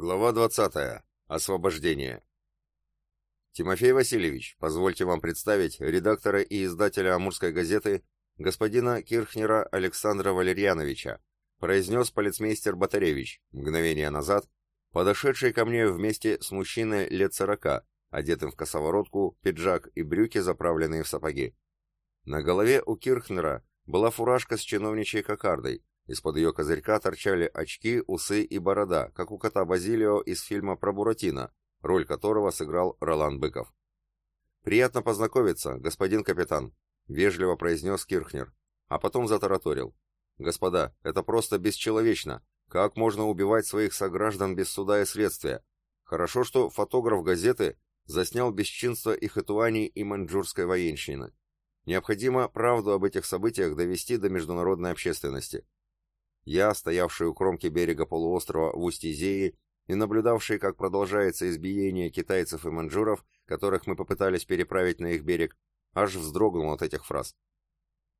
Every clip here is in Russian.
Глава 20. Освобождение. Тимофей Васильевич, позвольте вам представить редактора и издателя Амурской газеты господина Кирхнера Александра Валерьяновича, произнес полицмейстер Батаревич, мгновение назад, подошедший ко мне вместе с мужчиной лет сорока, одетым в косоворотку, пиджак и брюки, заправленные в сапоги. На голове у Кирхнера была фуражка с чиновничьей кокардой, из-под ее козырька торчали очки, усы и борода, как у кота Базилио из фильма про Буратино, роль которого сыграл Ролан Быков. «Приятно познакомиться, господин капитан», — вежливо произнес Кирхнер, а потом затараторил. «Господа, это просто бесчеловечно. Как можно убивать своих сограждан без суда и следствия? Хорошо, что фотограф газеты заснял бесчинство и хатуани и маньчжурской военщины. Необходимо правду об этих событиях довести до международной общественности. Я, стоявший у кромки берега полуострова в устье Зеи и наблюдавший, как продолжается избиение китайцев и маньчжуров, которых мы попытались переправить на их берег, аж вздрогнул от этих фраз.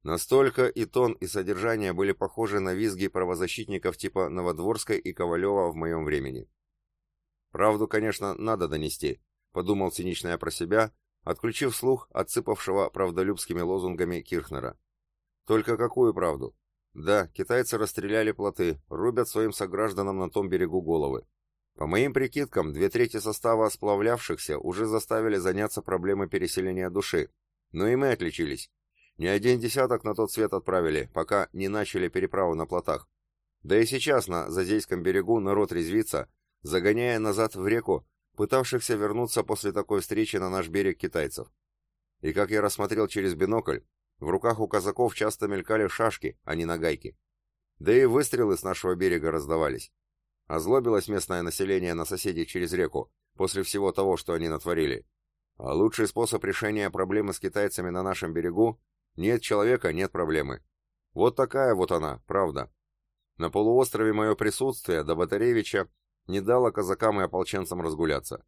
Настолько и тон, и содержание были похожи на визги правозащитников типа Новодворской и Ковалева в моем времени. «Правду, конечно, надо донести», — подумал цинично я про себя, отключив слух отсыпавшего правдолюбскими лозунгами Кирхнера. «Только какую правду? Да, китайцы расстреляли плоты, рубят своим согражданам на том берегу головы. По моим прикидкам, две трети состава сплавлявшихся уже заставили заняться проблемой переселения души. Но и мы отличились. Не один десяток на тот свет отправили, пока не начали переправу на плотах. Да и сейчас на Зазейском берегу народ резвится, загоняя назад в реку, пытавшихся вернуться после такой встречи на наш берег китайцев. И как я рассмотрел через бинокль, в руках у казаков часто мелькали шашки, а не нагайки. Да и выстрелы с нашего берега раздавались. Озлобилось местное население на соседей через реку, после всего того, что они натворили. А лучший способ решения проблемы с китайцами на нашем берегу – нет человека, нет проблемы. Вот такая вот она, правда. На полуострове мое присутствие до Батаревича не дало казакам и ополченцам разгуляться.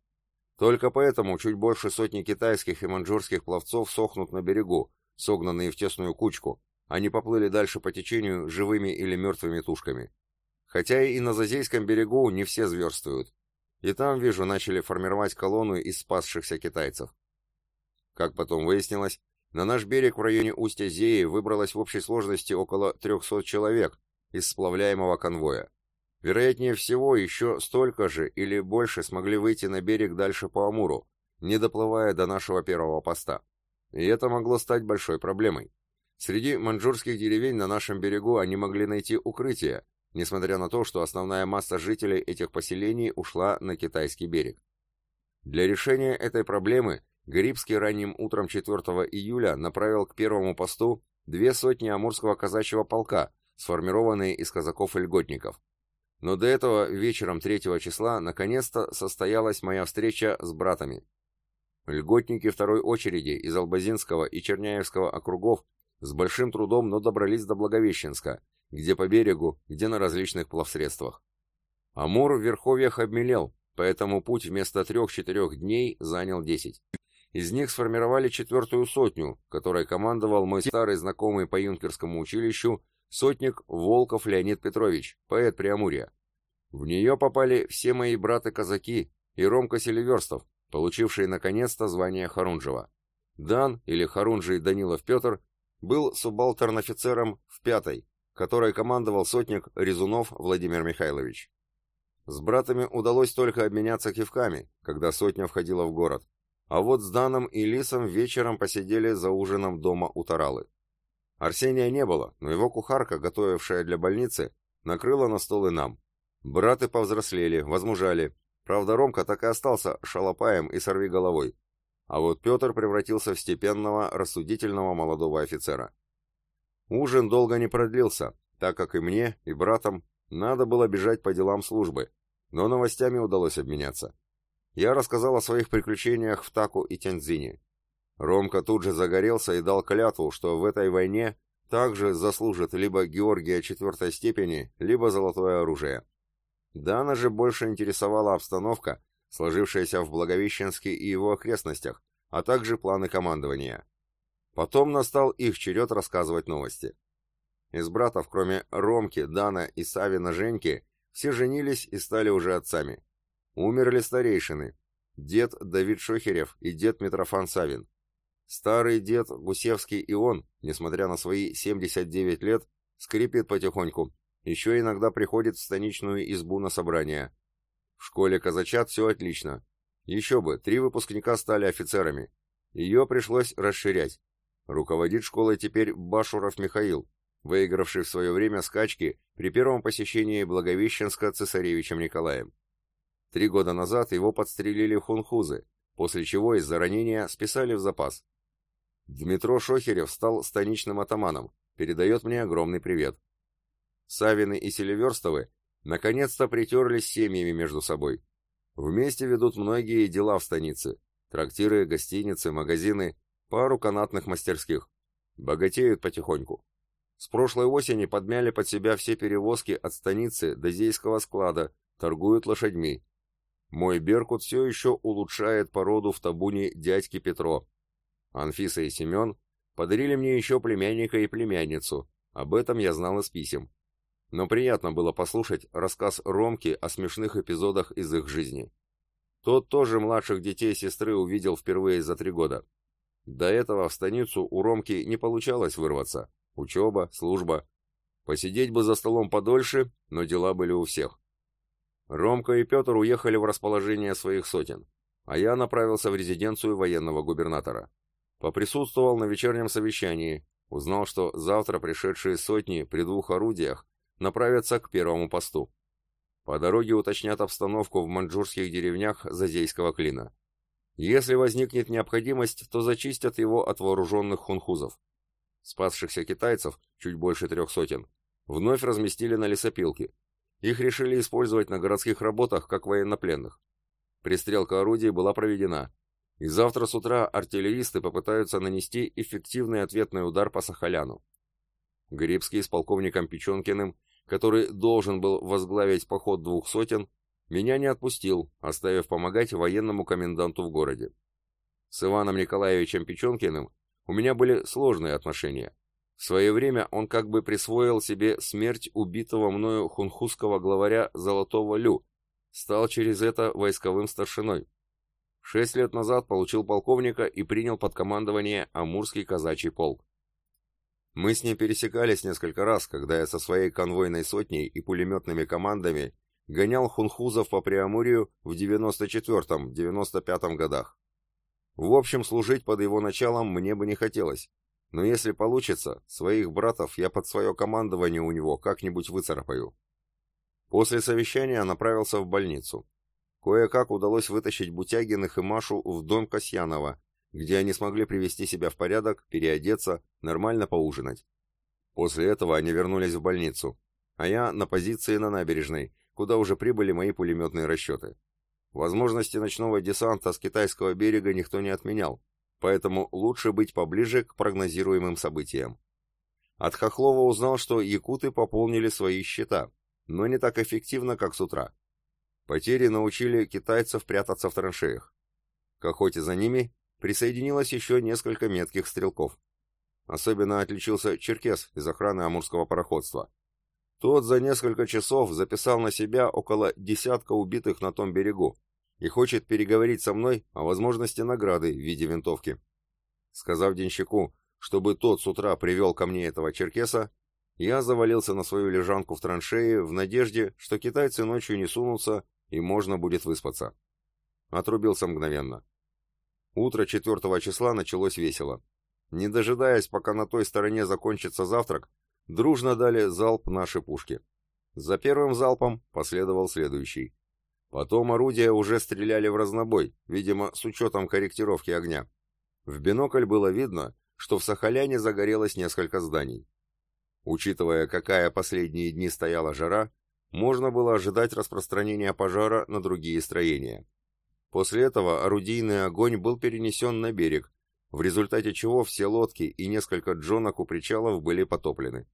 Только поэтому чуть больше сотни китайских и маньчжурских пловцов сохнут на берегу, согнанные в тесную кучку, они поплыли дальше по течению живыми или мертвыми тушками. Хотя и на Зазейском берегу не все зверствуют. И там, вижу, начали формировать колонну из спасшихся китайцев. Как потом выяснилось, на наш берег в районе устья Зеи выбралось в общей сложности около 300 человек из сплавляемого конвоя. Вероятнее всего, еще столько же или больше смогли выйти на берег дальше по Амуру, не доплывая до нашего первого поста. И это могло стать большой проблемой. Среди маньчжурских деревень на нашем берегу они могли найти укрытие, несмотря на то, что основная масса жителей этих поселений ушла на китайский берег. Для решения этой проблемы Грибский ранним утром 4 июля направил к первому посту две сотни амурского казачьего полка, сформированные из казаков и льготников. Но до этого вечером 3 числа наконец-то состоялась моя встреча с братами. Льготники второй очереди из Албазинского и Черняевского округов с большим трудом, но добрались до Благовещенска, где по берегу, где на различных плавсредствах. Амур в верховьях обмелел, поэтому путь вместо трех-четырех дней занял десять. Из них сформировали четвертую сотню, которой командовал мой старый знакомый по юнкерскому училищу сотник Волков Леонид Петрович, поэт Преамурья. В нее попали все мои браты-казаки и Ромка Селиверстов, получивший наконец-то звание Харунжева. Дан, или Харунжий Данилов Петр, был субалтерн-офицером в пятой, которой командовал сотник Резунов Владимир Михайлович. С братами удалось только обменяться кивками, когда сотня входила в город, а вот с Даном и Лисом вечером посидели за ужином дома у Таралы. Арсения не было, но его кухарка, готовившая для больницы, накрыла на стол и нам. Браты повзрослели, возмужали, Правда, Ромка так и остался шалопаем и сорви головой. А вот Петр превратился в степенного, рассудительного молодого офицера. Ужин долго не продлился, так как и мне, и братам надо было бежать по делам службы, но новостями удалось обменяться. Я рассказал о своих приключениях в Таку и Тяньцзине. Ромка тут же загорелся и дал клятву, что в этой войне также заслужит либо Георгия четвертой степени, либо золотое оружие. Дана же больше интересовала обстановка, сложившаяся в Благовещенске и его окрестностях, а также планы командования. Потом настал их черед рассказывать новости. Из братов, кроме Ромки, Дана и Савина Женьки, все женились и стали уже отцами. Умерли старейшины. Дед Давид Шохерев и дед Митрофан Савин. Старый дед Гусевский и он, несмотря на свои 79 лет, скрипит потихоньку, еще иногда приходит в станичную избу на собрание. В школе казачат все отлично. Еще бы, три выпускника стали офицерами. Ее пришлось расширять. Руководит школой теперь Башуров Михаил, выигравший в свое время скачки при первом посещении Благовещенска цесаревичем Николаем. Три года назад его подстрелили хунхузы, после чего из-за ранения списали в запас. Дмитро Шохерев стал станичным атаманом, передает мне огромный привет. Савины и Селиверстовы наконец-то притерлись семьями между собой. Вместе ведут многие дела в станице. Трактиры, гостиницы, магазины, пару канатных мастерских. Богатеют потихоньку. С прошлой осени подмяли под себя все перевозки от станицы до Зейского склада, торгуют лошадьми. Мой Беркут все еще улучшает породу в табуне дядьки Петро. Анфиса и Семен подарили мне еще племянника и племянницу. Об этом я знал из писем но приятно было послушать рассказ Ромки о смешных эпизодах из их жизни. Тот тоже младших детей сестры увидел впервые за три года. До этого в станицу у Ромки не получалось вырваться. Учеба, служба. Посидеть бы за столом подольше, но дела были у всех. Ромка и Петр уехали в расположение своих сотен, а я направился в резиденцию военного губернатора. Поприсутствовал на вечернем совещании, узнал, что завтра пришедшие сотни при двух орудиях направятся к первому посту. По дороге уточнят обстановку в маньчжурских деревнях Зазейского клина. Если возникнет необходимость, то зачистят его от вооруженных хунхузов. Спасшихся китайцев, чуть больше трех сотен, вновь разместили на лесопилке. Их решили использовать на городских работах как военнопленных. Пристрелка орудий была проведена, и завтра с утра артиллеристы попытаются нанести эффективный ответный удар по Сахаляну. Грибский с полковником Печенкиным который должен был возглавить поход двух сотен, меня не отпустил, оставив помогать военному коменданту в городе. С Иваном Николаевичем Печенкиным у меня были сложные отношения. В свое время он как бы присвоил себе смерть убитого мною хунхузского главаря Золотого Лю, стал через это войсковым старшиной. Шесть лет назад получил полковника и принял под командование Амурский казачий полк. Мы с ним пересекались несколько раз, когда я со своей конвойной сотней и пулеметными командами гонял хунхузов по Преамурью в 94-95 годах. В общем, служить под его началом мне бы не хотелось, но если получится, своих братов я под свое командование у него как-нибудь выцарапаю. После совещания направился в больницу. Кое-как удалось вытащить Бутягиных и Машу в дом Касьянова, где они смогли привести себя в порядок, переодеться, нормально поужинать. После этого они вернулись в больницу, а я на позиции на набережной, куда уже прибыли мои пулеметные расчеты. Возможности ночного десанта с китайского берега никто не отменял, поэтому лучше быть поближе к прогнозируемым событиям. От Хохлова узнал, что якуты пополнили свои счета, но не так эффективно, как с утра. Потери научили китайцев прятаться в траншеях. К охоте за ними присоединилось еще несколько метких стрелков. Особенно отличился Черкес из охраны Амурского пароходства. Тот за несколько часов записал на себя около десятка убитых на том берегу и хочет переговорить со мной о возможности награды в виде винтовки. Сказав денщику, чтобы тот с утра привел ко мне этого черкеса, я завалился на свою лежанку в траншее в надежде, что китайцы ночью не сунутся и можно будет выспаться. Отрубился мгновенно. Утро четвертого числа началось весело. Не дожидаясь, пока на той стороне закончится завтрак, дружно дали залп наши пушки. За первым залпом последовал следующий. Потом орудия уже стреляли в разнобой, видимо, с учетом корректировки огня. В бинокль было видно, что в Сахаляне загорелось несколько зданий. Учитывая, какая последние дни стояла жара, можно было ожидать распространения пожара на другие строения. После этого орудийный огонь был перенесен на берег, в результате чего все лодки и несколько джонок у причалов были потоплены.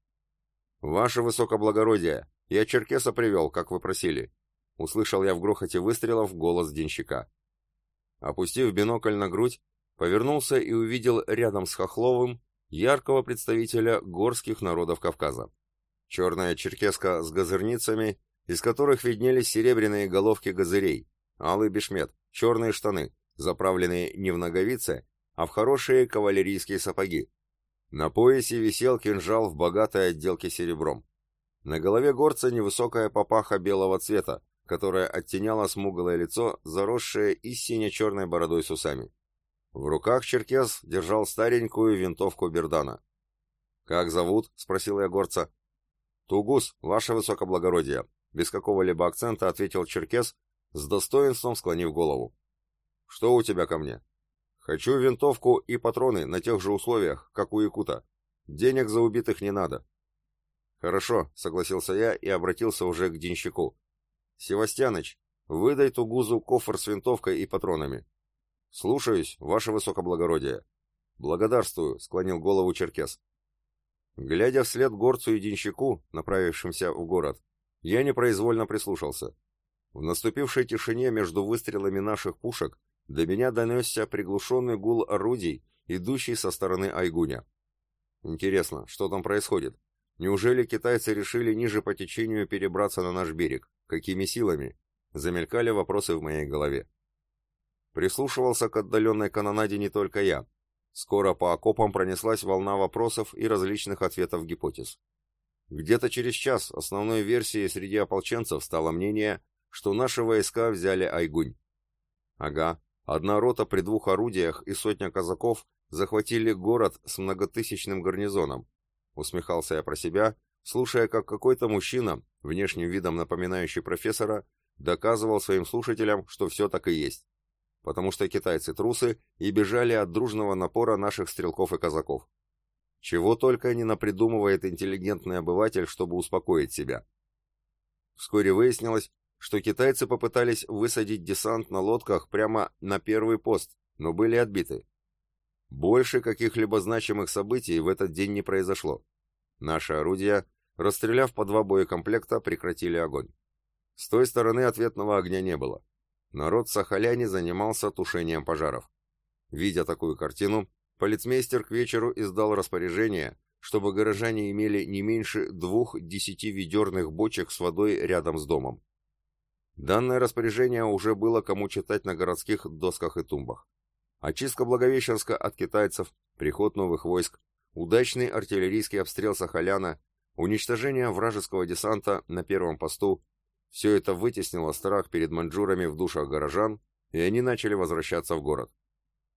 «Ваше высокоблагородие, я черкеса привел, как вы просили», — услышал я в грохоте выстрелов голос денщика. Опустив бинокль на грудь, повернулся и увидел рядом с Хохловым яркого представителя горских народов Кавказа. Черная черкеска с газырницами, из которых виднелись серебряные головки газырей, алый бешмет, черные штаны, заправленные не в ноговицы, а в хорошие кавалерийские сапоги. На поясе висел кинжал в богатой отделке серебром. На голове горца невысокая папаха белого цвета, которая оттеняла смуглое лицо, заросшее и сине-черной бородой с усами. В руках черкес держал старенькую винтовку Бердана. «Как зовут?» — спросил я горца. «Тугус, ваше высокоблагородие», — без какого-либо акцента ответил черкес, с достоинством склонив голову. «Что у тебя ко мне?» «Хочу винтовку и патроны на тех же условиях, как у Якута. Денег за убитых не надо». «Хорошо», — согласился я и обратился уже к денщику. «Севастьяныч, выдай Тугузу кофр с винтовкой и патронами». «Слушаюсь, ваше высокоблагородие». «Благодарствую», — склонил голову Черкес. Глядя вслед горцу и денщику, направившимся в город, я непроизвольно прислушался. В наступившей тишине между выстрелами наших пушек до меня донесся приглушенный гул орудий, идущий со стороны Айгуня. Интересно, что там происходит? Неужели китайцы решили ниже по течению перебраться на наш берег? Какими силами? Замелькали вопросы в моей голове. Прислушивался к отдаленной канонаде не только я. Скоро по окопам пронеслась волна вопросов и различных ответов гипотез. Где-то через час основной версией среди ополченцев стало мнение, что наши войска взяли Айгунь. Ага, одна рота при двух орудиях и сотня казаков захватили город с многотысячным гарнизоном. Усмехался я про себя, слушая, как какой-то мужчина, внешним видом напоминающий профессора, доказывал своим слушателям, что все так и есть. Потому что китайцы трусы и бежали от дружного напора наших стрелков и казаков. Чего только не напридумывает интеллигентный обыватель, чтобы успокоить себя. Вскоре выяснилось, что китайцы попытались высадить десант на лодках прямо на первый пост, но были отбиты. Больше каких-либо значимых событий в этот день не произошло. Наши орудия, расстреляв по два боекомплекта, прекратили огонь. С той стороны ответного огня не было. Народ Сахаляне занимался тушением пожаров. Видя такую картину, полицмейстер к вечеру издал распоряжение, чтобы горожане имели не меньше двух десятиведерных бочек с водой рядом с домом. Данное распоряжение уже было кому читать на городских досках и тумбах. Очистка Благовещенска от китайцев, приход новых войск, удачный артиллерийский обстрел Сахаляна, уничтожение вражеского десанта на первом посту – все это вытеснило страх перед маньчжурами в душах горожан, и они начали возвращаться в город.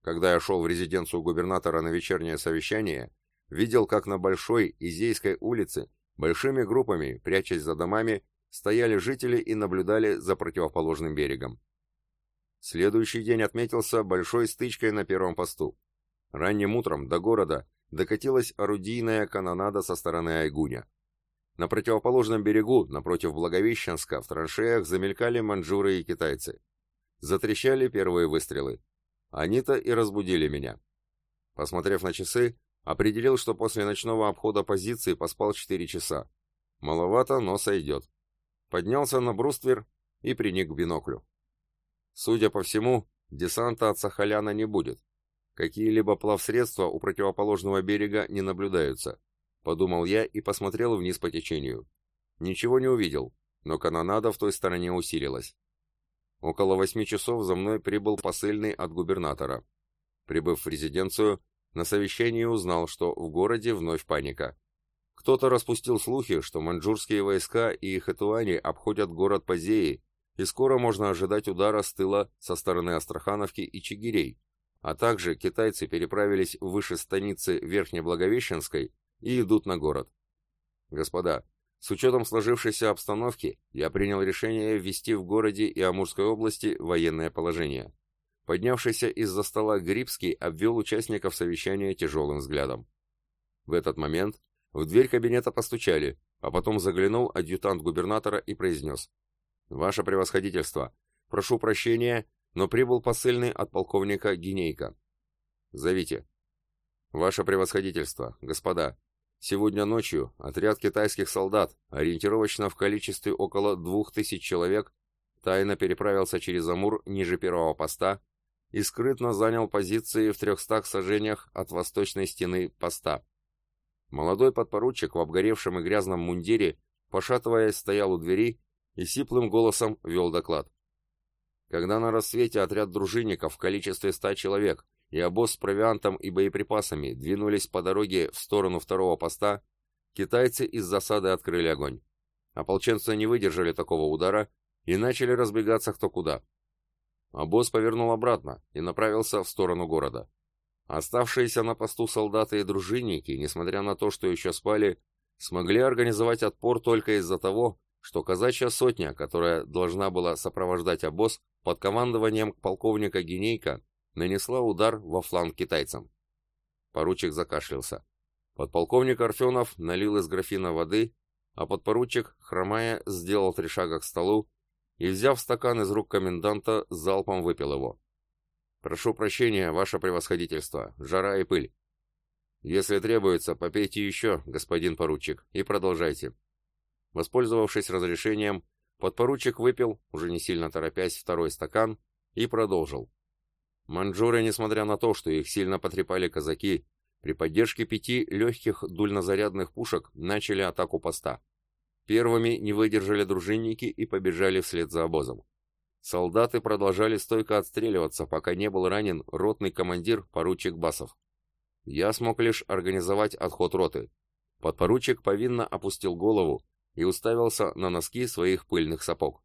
Когда я шел в резиденцию губернатора на вечернее совещание, видел, как на Большой Изейской улице большими группами, прячась за домами, стояли жители и наблюдали за противоположным берегом. Следующий день отметился большой стычкой на первом посту. Ранним утром до города докатилась орудийная канонада со стороны Айгуня. На противоположном берегу, напротив Благовещенска, в траншеях замелькали маньчжуры и китайцы. Затрещали первые выстрелы. Они-то и разбудили меня. Посмотрев на часы, определил, что после ночного обхода позиции поспал 4 часа. Маловато, но сойдет поднялся на бруствер и приник к биноклю. Судя по всему, десанта от Сахаляна не будет. Какие-либо плавсредства у противоположного берега не наблюдаются, подумал я и посмотрел вниз по течению. Ничего не увидел, но канонада в той стороне усилилась. Около восьми часов за мной прибыл посыльный от губернатора. Прибыв в резиденцию, на совещании узнал, что в городе вновь паника. Кто-то распустил слухи, что маньчжурские войска и хэтуани обходят город Пазеи, и скоро можно ожидать удара с тыла со стороны Астрахановки и Чигирей, а также китайцы переправились выше станицы Верхнеблаговещенской и идут на город. Господа, с учетом сложившейся обстановки, я принял решение ввести в городе и Амурской области военное положение. Поднявшийся из-за стола Грибский обвел участников совещания тяжелым взглядом. В этот момент в дверь кабинета постучали, а потом заглянул адъютант губернатора и произнес. «Ваше превосходительство, прошу прощения, но прибыл посыльный от полковника Гинейка. Зовите». «Ваше превосходительство, господа, сегодня ночью отряд китайских солдат, ориентировочно в количестве около двух тысяч человек, тайно переправился через Амур ниже первого поста и скрытно занял позиции в трехстах сажениях от восточной стены поста. Молодой подпоручик в обгоревшем и грязном мундире, пошатываясь, стоял у двери и сиплым голосом вел доклад. когда на рассвете отряд дружинников в количестве ста человек и обоз с провиантом и боеприпасами двинулись по дороге в сторону второго поста, китайцы из засады открыли огонь. Ополченцы не выдержали такого удара и начали разбегаться кто куда. Обоз повернул обратно и направился в сторону города. Оставшиеся на посту солдаты и дружинники, несмотря на то, что еще спали, смогли организовать отпор только из-за того, что казачья сотня, которая должна была сопровождать обоз под командованием полковника Генейка, нанесла удар во фланг китайцам. Поручик закашлялся. Подполковник Арфенов налил из графина воды, а подпоручик, хромая, сделал три шага к столу и, взяв стакан из рук коменданта, залпом выпил его. «Прошу прощения, ваше превосходительство, жара и пыль. Если требуется, попейте еще, господин поручик, и продолжайте». Воспользовавшись разрешением, подпоручик выпил, уже не сильно торопясь, второй стакан и продолжил. Маньчжуры, несмотря на то, что их сильно потрепали казаки, при поддержке пяти легких дульнозарядных пушек начали атаку поста. Первыми не выдержали дружинники и побежали вслед за обозом. Солдаты продолжали стойко отстреливаться, пока не был ранен ротный командир поручик Басов. Я смог лишь организовать отход роты. Подпоручик повинно опустил голову и уставился на носки своих пыльных сапог.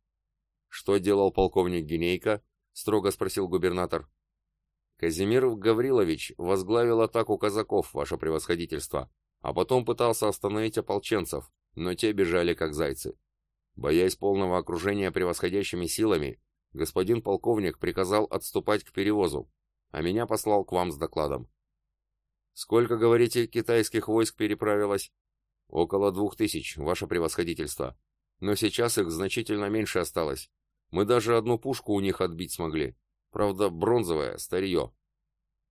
«Что делал полковник Генейко?» — строго спросил губернатор. Казимир Гаврилович возглавил атаку казаков, ваше превосходительство, а потом пытался остановить ополченцев, но те бежали как зайцы. Боясь полного окружения превосходящими силами, господин полковник приказал отступать к перевозу, а меня послал к вам с докладом. Сколько, говорите, китайских войск переправилось? Около двух тысяч, ваше превосходительство. Но сейчас их значительно меньше осталось. Мы даже одну пушку у них отбить смогли. Правда, бронзовое, старье.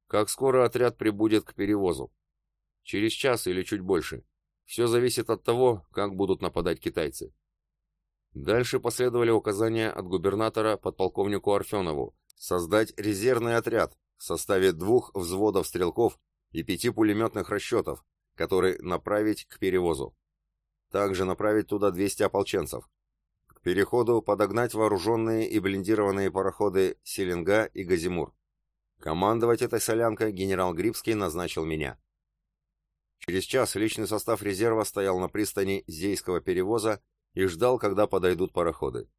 Как скоро отряд прибудет к перевозу? Через час или чуть больше. Все зависит от того, как будут нападать китайцы. Дальше последовали указания от губернатора подполковнику Арфенову создать резервный отряд в составе двух взводов стрелков и пяти пулеметных расчетов, который направить к перевозу. Также направить туда 200 ополченцев, переходу подогнать вооруженные и блиндированные пароходы «Селенга» и «Газимур». Командовать этой солянкой генерал Грибский назначил меня. Через час личный состав резерва стоял на пристани Зейского перевоза и ждал, когда подойдут пароходы.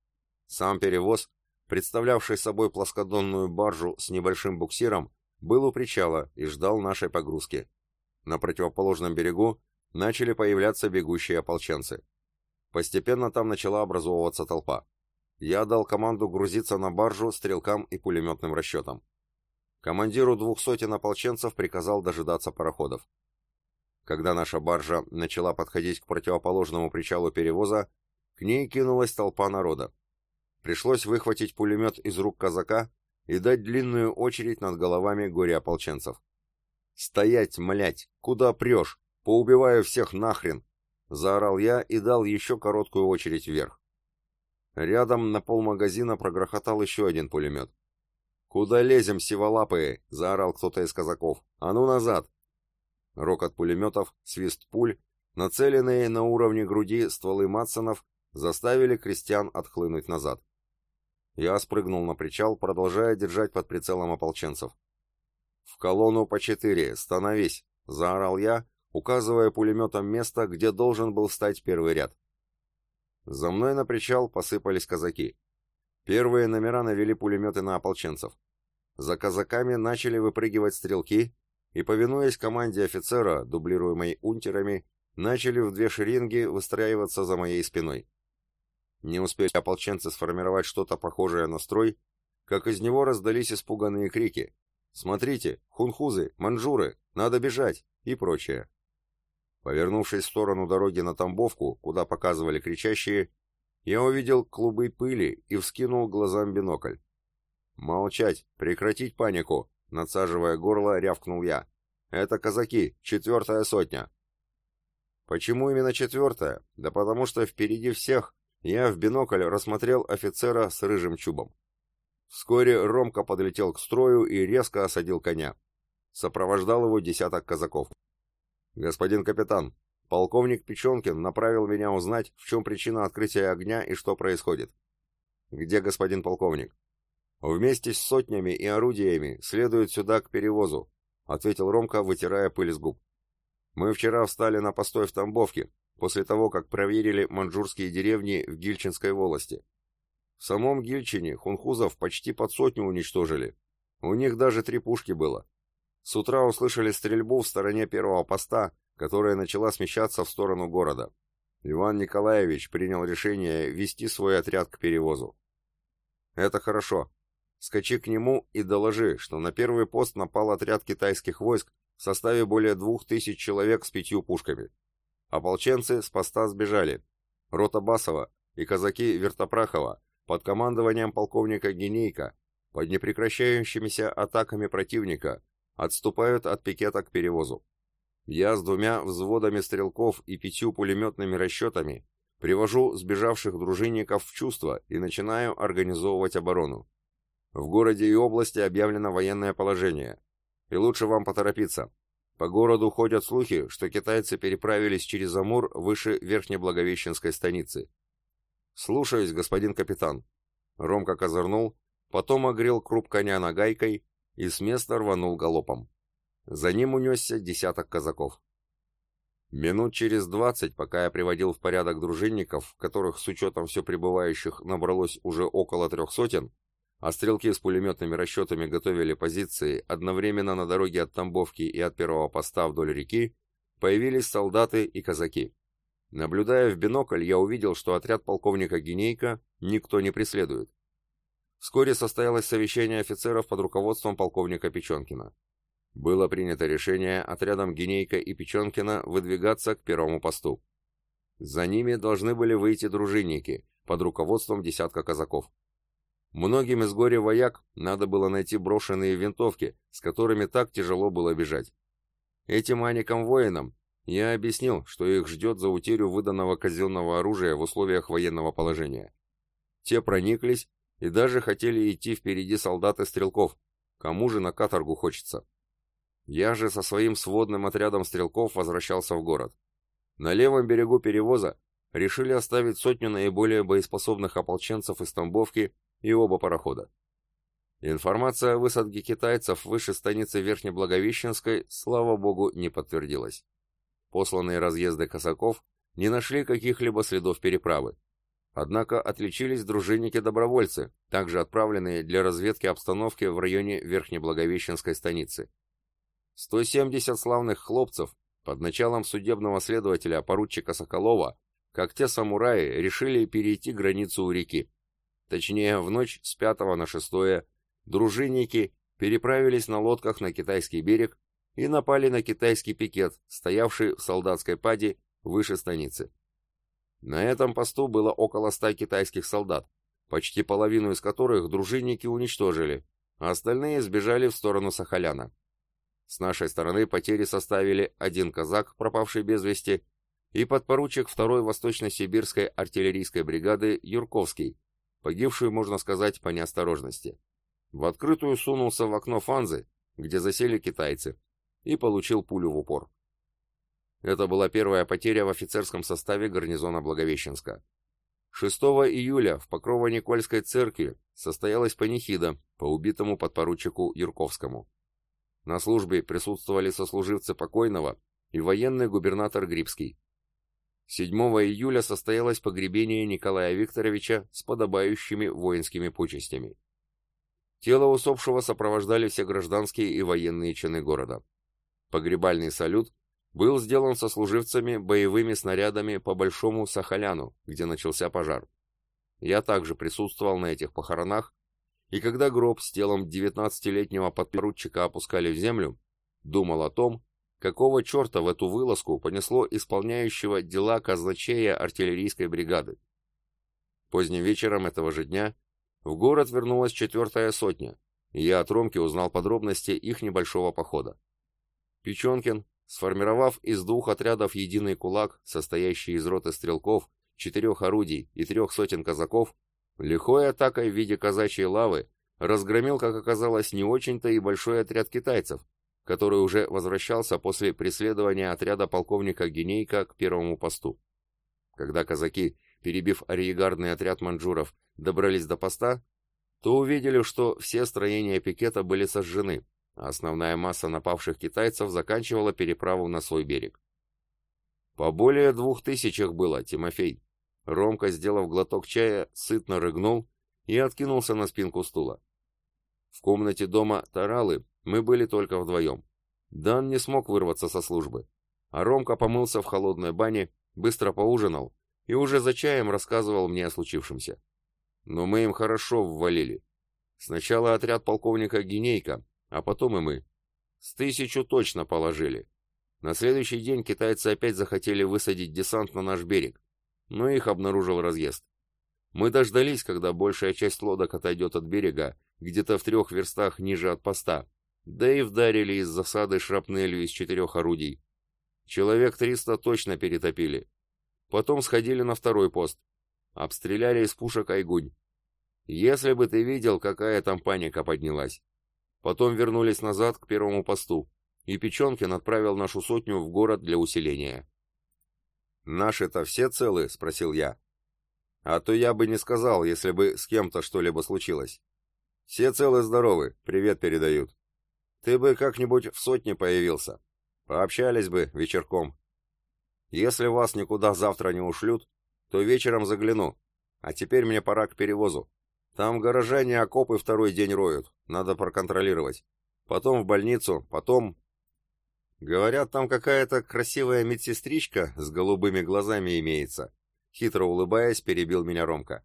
Сам перевоз, представлявший собой плоскодонную баржу с небольшим буксиром, был у причала и ждал нашей погрузки. На противоположном берегу начали появляться бегущие ополченцы. Постепенно там начала образовываться толпа. Я дал команду грузиться на баржу стрелкам и пулеметным расчетам. Командиру двух сотен ополченцев приказал дожидаться пароходов. Когда наша баржа начала подходить к противоположному причалу перевоза, ней кинулась толпа народа. Пришлось выхватить пулемет из рук казака и дать длинную очередь над головами горе-ополченцев. «Стоять, млять! Куда прешь? Поубиваю всех нахрен!» Заорал я и дал еще короткую очередь вверх. Рядом на полмагазина прогрохотал еще один пулемет. «Куда лезем, сиволапые?» — заорал кто-то из казаков. «А ну назад!» Рокот пулеметов, свист пуль, нацеленные на уровне груди стволы Матсонов заставили крестьян отхлынуть назад. Я спрыгнул на причал, продолжая держать под прицелом ополченцев. «В колонну по четыре! Становись!» — заорал я, указывая пулеметом место, где должен был встать первый ряд. За мной на причал посыпались казаки. Первые номера навели пулеметы на ополченцев. За казаками начали выпрыгивать стрелки, и, повинуясь команде офицера, дублируемой унтерами, начали в две шеренги выстраиваться за моей спиной. Не успели ополченцы сформировать что-то похожее на строй, как из него раздались испуганные крики «Смотрите, хунхузы, манжуры, надо бежать!» и прочее. Повернувшись в сторону дороги на Тамбовку, куда показывали кричащие, я увидел клубы пыли и вскинул глазам бинокль. «Молчать! Прекратить панику!» — надсаживая горло, рявкнул я. «Это казаки, четвертая сотня!» Почему именно четвертая? Да потому что впереди всех я в бинокль рассмотрел офицера с рыжим чубом. Вскоре Ромка подлетел к строю и резко осадил коня. Сопровождал его десяток казаков. «Господин капитан, полковник Печенкин направил меня узнать, в чем причина открытия огня и что происходит». «Где господин полковник?» Вместе с сотнями и орудиями следует сюда к перевозу, ответил Ромка, вытирая пыль с губ. Мы вчера встали на постой в Тамбовке, после того, как проверили маньчжурские деревни в Гильчинской волости. В самом Гильчине хунхузов почти под сотню уничтожили. У них даже три пушки было. С утра услышали стрельбу в стороне первого поста, которая начала смещаться в сторону города. Иван Николаевич принял решение вести свой отряд к перевозу. «Это хорошо. Скачи к нему и доложи, что на первый пост напал отряд китайских войск в составе более двух тысяч человек с пятью пушками. Ополченцы с поста сбежали. Рота Басова и казаки Вертопрахова под командованием полковника Генейка под непрекращающимися атаками противника отступают от пикета к перевозу. Я с двумя взводами стрелков и пятью пулеметными расчетами привожу сбежавших дружинников в чувство и начинаю организовывать оборону. В городе и области объявлено военное положение. И лучше вам поторопиться. По городу ходят слухи, что китайцы переправились через Амур выше Верхнеблаговещенской станицы. Слушаюсь, господин капитан. Ромка козырнул, потом огрел круп коня нагайкой и с места рванул галопом. За ним унесся десяток казаков. Минут через двадцать, пока я приводил в порядок дружинников, которых с учетом все прибывающих набралось уже около трех сотен, а стрелки с пулеметными расчетами готовили позиции одновременно на дороге от Тамбовки и от первого поста вдоль реки, появились солдаты и казаки. Наблюдая в бинокль, я увидел, что отряд полковника Гинейка никто не преследует. Вскоре состоялось совещание офицеров под руководством полковника Печенкина. Было принято решение отрядом Гинейка и Печенкина выдвигаться к первому посту. За ними должны были выйти дружинники под руководством десятка казаков. Многим из горя вояк надо было найти брошенные винтовки, с которыми так тяжело было бежать. Этим аникам-воинам я объяснил, что их ждет за утерю выданного казенного оружия в условиях военного положения. Те прониклись и даже хотели идти впереди солдат и стрелков, кому же на каторгу хочется. Я же со своим сводным отрядом стрелков возвращался в город. На левом берегу перевоза решили оставить сотню наиболее боеспособных ополченцев из Тамбовки и оба парохода. Информация о высадке китайцев выше станицы Верхнеблаговещенской, слава богу, не подтвердилась. Посланные разъезды косаков не нашли каких-либо следов переправы. Однако отличились дружинники-добровольцы, также отправленные для разведки обстановки в районе Верхнеблаговещенской станицы. 170 славных хлопцев под началом судебного следователя поручика Соколова, как те самураи, решили перейти границу у реки. Точнее, в ночь с 5 на 6 дружинники переправились на лодках на китайский берег и напали на китайский пикет, стоявший в солдатской паде выше станицы. На этом посту было около ста китайских солдат, почти половину из которых дружинники уничтожили, а остальные сбежали в сторону Сахаляна. С нашей стороны потери составили один казак, пропавший без вести, и подпоручик второй Восточно-Сибирской артиллерийской бригады Юрковский, погибший, можно сказать, по неосторожности. В открытую сунулся в окно Фанзы, где засели китайцы, и получил пулю в упор. Это была первая потеря в офицерском составе гарнизона Благовещенска. 6 июля в Покрово-Никольской церкви состоялась панихида по убитому подпоручику Юрковскому. На службе присутствовали сослуживцы покойного и военный губернатор Грибский. 7 июля состоялось погребение Николая Викторовича с подобающими воинскими почестями. Тело усопшего сопровождали все гражданские и военные чины города. Погребальный салют был сделан сослуживцами боевыми снарядами по Большому Сахаляну, где начался пожар. Я также присутствовал на этих похоронах и когда гроб с телом 19-летнего подпоручика опускали в землю, думал о том, какого черта в эту вылазку понесло исполняющего дела казначея артиллерийской бригады. Поздним вечером этого же дня в город вернулась четвертая сотня, и я от Ромки узнал подробности их небольшого похода. Печенкин, сформировав из двух отрядов единый кулак, состоящий из роты стрелков, четырех орудий и трех сотен казаков, Лихой атакой в виде казачьей лавы разгромил, как оказалось, не очень-то и большой отряд китайцев, который уже возвращался после преследования отряда полковника Генейка к первому посту. Когда казаки, перебив ариегардный отряд маньчжуров, добрались до поста, то увидели, что все строения пикета были сожжены, а основная масса напавших китайцев заканчивала переправу на свой берег. По более двух тысяч их было, Тимофей. Ромка, сделав глоток чая, сытно рыгнул и откинулся на спинку стула. В комнате дома Таралы мы были только вдвоем. Дан не смог вырваться со службы, а Ромка помылся в холодной бане, быстро поужинал и уже за чаем рассказывал мне о случившемся. Но мы им хорошо ввалили. Сначала отряд полковника Гинейка, а потом и мы. С тысячу точно положили. На следующий день китайцы опять захотели высадить десант на наш берег, но их обнаружил разъезд. Мы дождались, когда большая часть лодок отойдет от берега, где-то в трех верстах ниже от поста, да и вдарили из засады шрапнелью из четырех орудий. Человек триста точно перетопили. Потом сходили на второй пост. Обстреляли из пушек Айгунь. Если бы ты видел, какая там паника поднялась. Потом вернулись назад к первому посту, и Печенкин отправил нашу сотню в город для усиления. «Наши-то все целы?» — спросил я. «А то я бы не сказал, если бы с кем-то что-либо случилось. Все целы-здоровы, привет передают. Ты бы как-нибудь в сотне появился. Пообщались бы вечерком. Если вас никуда завтра не ушлют, то вечером загляну. А теперь мне пора к перевозу. Там горожане окопы второй день роют, надо проконтролировать. Потом в больницу, потом... Говорят, там какая-то красивая медсестричка с голубыми глазами имеется. Хитро улыбаясь, перебил меня Ромка.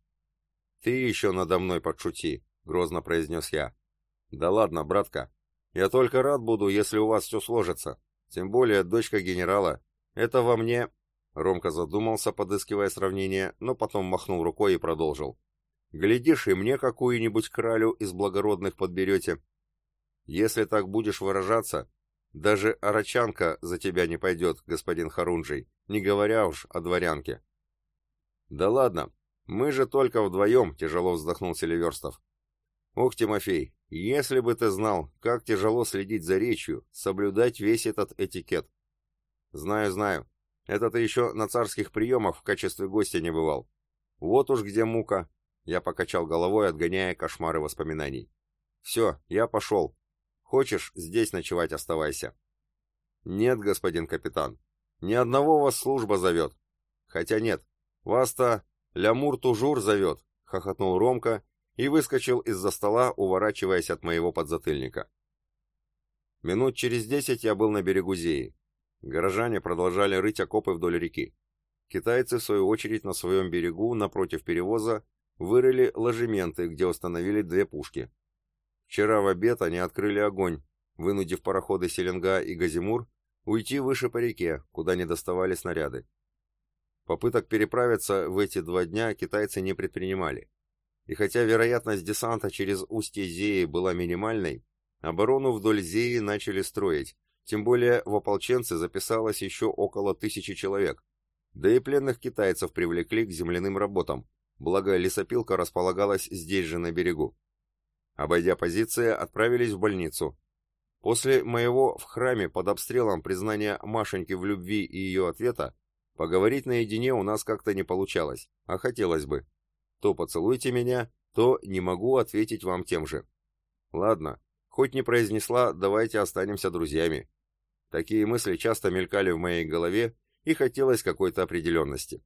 Ты еще надо мной подшути, грозно произнес я. Да ладно, братка. Я только рад буду, если у вас все сложится. Тем более дочка генерала. Это во мне... Ромка задумался, подыскивая сравнение, но потом махнул рукой и продолжил. Глядишь, и мне какую-нибудь кралю из благородных подберете. Если так будешь выражаться, даже арачанка за тебя не пойдет, господин Харунжий, не говоря уж о дворянке. Да ладно, мы же только вдвоем, тяжело вздохнул Селиверстов. Ох, Тимофей, если бы ты знал, как тяжело следить за речью, соблюдать весь этот этикет. Знаю, знаю. Это ты еще на царских приемах в качестве гостя не бывал. Вот уж где мука, я покачал головой, отгоняя кошмары воспоминаний. «Все, я пошел. Хочешь, здесь ночевать оставайся». «Нет, господин капитан. Ни одного вас служба зовет. Хотя нет, вас-то Лямур-Тужур зовет», — хохотнул Ромка и выскочил из-за стола, уворачиваясь от моего подзатыльника. Минут через десять я был на берегу Зеи. Горожане продолжали рыть окопы вдоль реки. Китайцы, в свою очередь, на своем берегу, напротив перевоза, вырыли ложементы, где установили две пушки. Вчера в обед они открыли огонь, вынудив пароходы Селенга и Газимур уйти выше по реке, куда не доставали снаряды. Попыток переправиться в эти два дня китайцы не предпринимали. И хотя вероятность десанта через устье Зеи была минимальной, оборону вдоль Зеи начали строить, тем более в ополченцы записалось еще около тысячи человек, да и пленных китайцев привлекли к земляным работам, благо лесопилка располагалась здесь же на берегу. Обойдя позиции, отправились в больницу. После моего в храме под обстрелом признания Машеньки в любви и ее ответа, поговорить наедине у нас как-то не получалось, а хотелось бы. То поцелуйте меня, то не могу ответить вам тем же. Ладно, хоть не произнесла, давайте останемся друзьями. Такие мысли часто мелькали в моей голове, и хотелось какой-то определенности.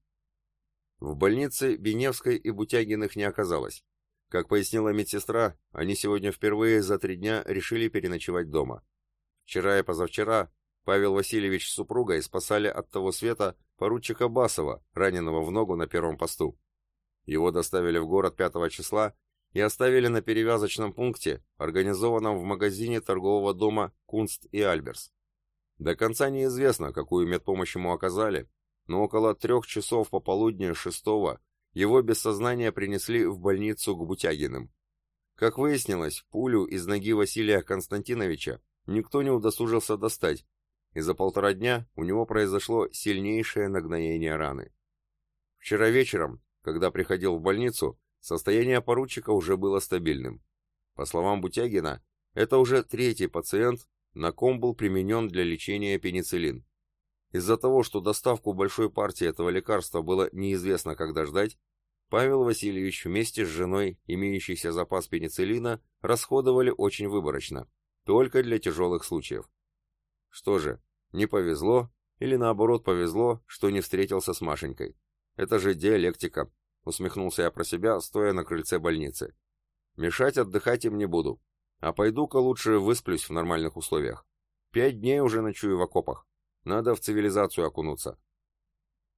В больнице Беневской и Бутягиных не оказалось. Как пояснила медсестра, они сегодня впервые за три дня решили переночевать дома. Вчера и позавчера Павел Васильевич с супругой спасали от того света поручика Басова, раненого в ногу на первом посту. Его доставили в город 5 числа и оставили на перевязочном пункте, организованном в магазине торгового дома «Кунст и Альберс». До конца неизвестно, какую медпомощь ему оказали, но около трех часов пополудни шестого его без сознания принесли в больницу к Бутягиным. Как выяснилось, пулю из ноги Василия Константиновича никто не удосужился достать, и за полтора дня у него произошло сильнейшее нагноение раны. Вчера вечером, когда приходил в больницу, состояние поручика уже было стабильным. По словам Бутягина, это уже третий пациент, на ком был применен для лечения пенициллин. Из-за того, что доставку большой партии этого лекарства было неизвестно когда ждать, Павел Васильевич вместе с женой, имеющийся запас пенициллина, расходовали очень выборочно, только для тяжелых случаев. Что же, не повезло, или наоборот повезло, что не встретился с Машенькой. Это же диалектика, усмехнулся я про себя, стоя на крыльце больницы. Мешать отдыхать им не буду, а пойду-ка лучше высплюсь в нормальных условиях. Пять дней уже ночую в окопах. Надо в цивилизацию окунуться.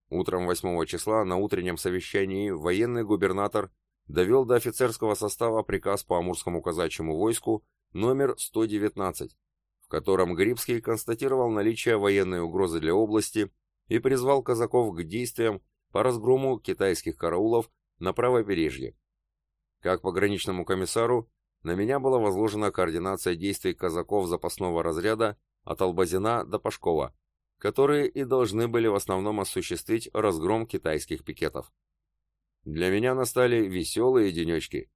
Утром 8 числа на утреннем совещании военный губернатор довел до офицерского состава приказ по Амурскому казачьему войску номер 119, в котором Грибский констатировал наличие военной угрозы для области и призвал казаков к действиям по разгрому китайских караулов на правобережье. Как пограничному комиссару, на меня была возложена координация действий казаков запасного разряда от Албазина до Пашкова, которые и должны были в основном осуществить разгром китайских пикетов. Для меня настали веселые денечки.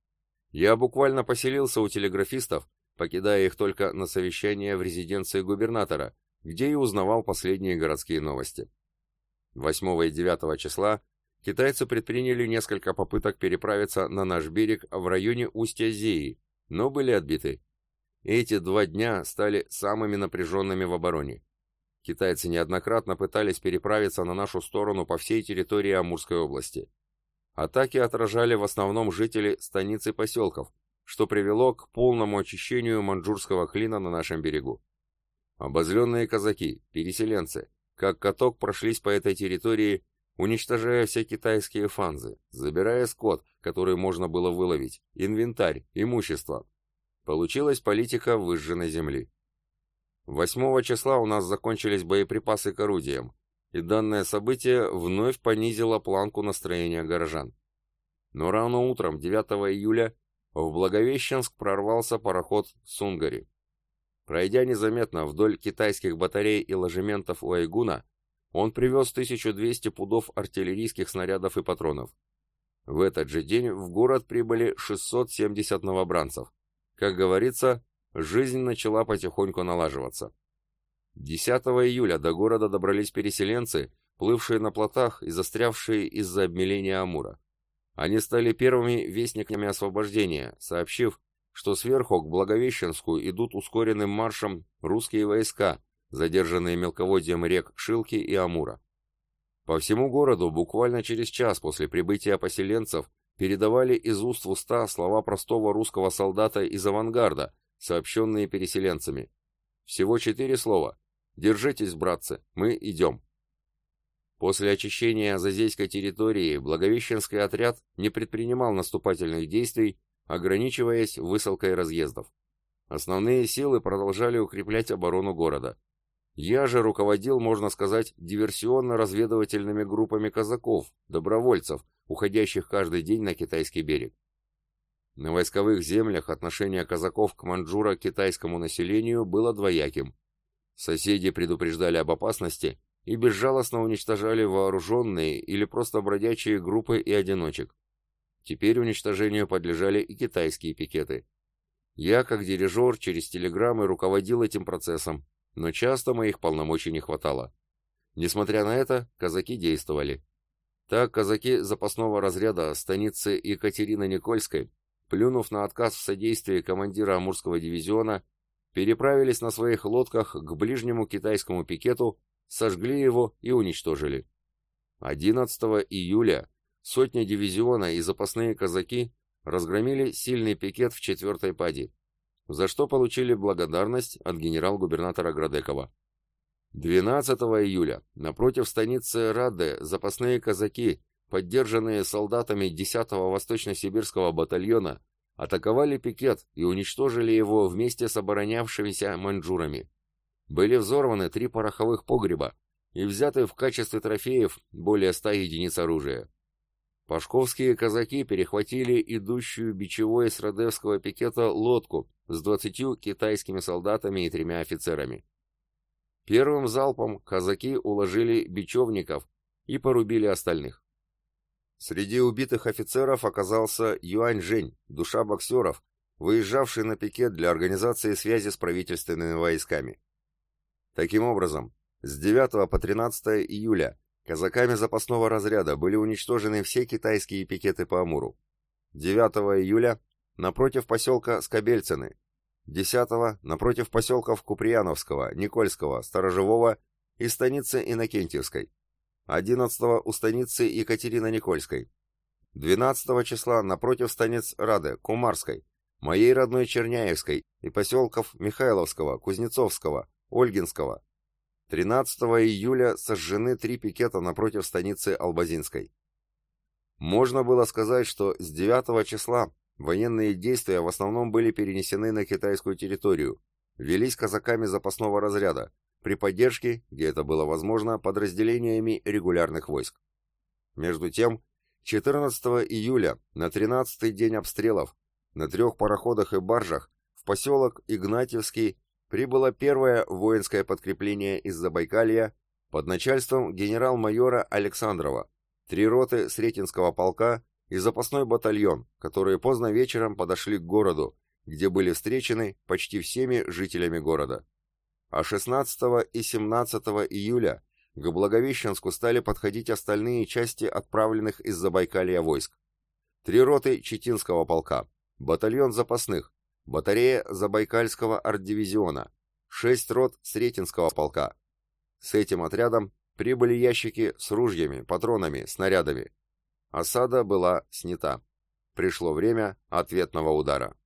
Я буквально поселился у телеграфистов, покидая их только на совещание в резиденции губернатора, где и узнавал последние городские новости. 8 и 9 числа китайцы предприняли несколько попыток переправиться на наш берег в районе устья Зеи, но были отбиты. Эти два дня стали самыми напряженными в обороне. Китайцы неоднократно пытались переправиться на нашу сторону по всей территории Амурской области. Атаки отражали в основном жители станиц и поселков, что привело к полному очищению маньчжурского клина на нашем берегу. Обозленные казаки, переселенцы, как каток прошлись по этой территории, уничтожая все китайские фанзы, забирая скот, который можно было выловить, инвентарь, имущество. Получилась политика выжженной земли. 8 числа у нас закончились боеприпасы к орудиям, и данное событие вновь понизило планку настроения горожан. Но рано утром 9 июля в Благовещенск прорвался пароход «Сунгари». Пройдя незаметно вдоль китайских батарей и ложементов у Айгуна, он привез 1200 пудов артиллерийских снарядов и патронов. В этот же день в город прибыли 670 новобранцев. Как говорится, жизнь начала потихоньку налаживаться. 10 июля до города добрались переселенцы, плывшие на плотах и застрявшие из-за обмеления Амура. Они стали первыми вестниками освобождения, сообщив, что сверху к Благовещенску идут ускоренным маршем русские войска, задержанные мелководьем рек Шилки и Амура. По всему городу буквально через час после прибытия поселенцев передавали из уст в уста слова простого русского солдата из авангарда, сообщенные переселенцами. Всего четыре слова. «Держитесь, братцы, мы идем». После очищения Зазейской территории Благовещенский отряд не предпринимал наступательных действий, ограничиваясь высылкой разъездов. Основные силы продолжали укреплять оборону города. Я же руководил, можно сказать, диверсионно-разведывательными группами казаков, добровольцев, уходящих каждый день на китайский берег. На войсковых землях отношение казаков к маньчжуро-китайскому населению было двояким. Соседи предупреждали об опасности и безжалостно уничтожали вооруженные или просто бродячие группы и одиночек. Теперь уничтожению подлежали и китайские пикеты. Я, как дирижер, через телеграммы руководил этим процессом, но часто моих полномочий не хватало. Несмотря на это, казаки действовали. Так казаки запасного разряда станицы Екатерины-Никольской плюнув на отказ в содействии командира Амурского дивизиона, переправились на своих лодках к ближнему китайскому пикету, сожгли его и уничтожили. 11 июля сотня дивизиона и запасные казаки разгромили сильный пикет в 4-й пади, за что получили благодарность от генерал-губернатора Градекова. 12 июля напротив станицы Раде запасные казаки поддержанные солдатами 10-го Восточно-Сибирского батальона, атаковали пикет и уничтожили его вместе с оборонявшимися маньчжурами. Были взорваны три пороховых погреба и взяты в качестве трофеев более ста единиц оружия. Пашковские казаки перехватили идущую бичевой с Радевского пикета лодку с двадцатью китайскими солдатами и тремя офицерами. Первым залпом казаки уложили бичевников и порубили остальных. Среди убитых офицеров оказался Юань Жень, душа боксеров, выезжавший на пикет для организации связи с правительственными войсками. Таким образом, с 9 по 13 июля Казаками запасного разряда были уничтожены все китайские пикеты по Амуру. 9 июля напротив поселка Скобельцины, 10 напротив поселков Куприяновского, Никольского, Сторожевого и станицы Иннокентьевской, 11 у станицы Екатерино-Никольской, 12 числа напротив станиц Рады, Кумарской, моей родной Черняевской и поселков Михайловского, Кузнецовского, Ольгинского. 13 июля сожжены три пикета напротив станицы Албазинской. Можно было сказать, что с 9 числа военные действия в основном были перенесены на китайскую территорию, велись казаками запасного разряда, при поддержке, где это было возможно, подразделениями регулярных войск. Между тем, 14 июля, на 13-й день обстрелов, на трех пароходах и баржах в поселок Игнатьевский прибыло первое воинское подкрепление из Забайкалья под начальством генерал-майора Александрова, три роты Сретенского полка и запасной батальон, которые поздно вечером подошли к городу, где были встречены почти всеми жителями города. А 16 и 17 июля к Благовещенску стали подходить остальные части отправленных из Забайкалья войск. Три роты Читинского полка, батальон запасных, батарея Забайкальского артдивизиона, шесть рот Сретенского полка. С этим отрядом прибыли ящики с ружьями, патронами, снарядами. Осада была снята. Пришло время ответного удара.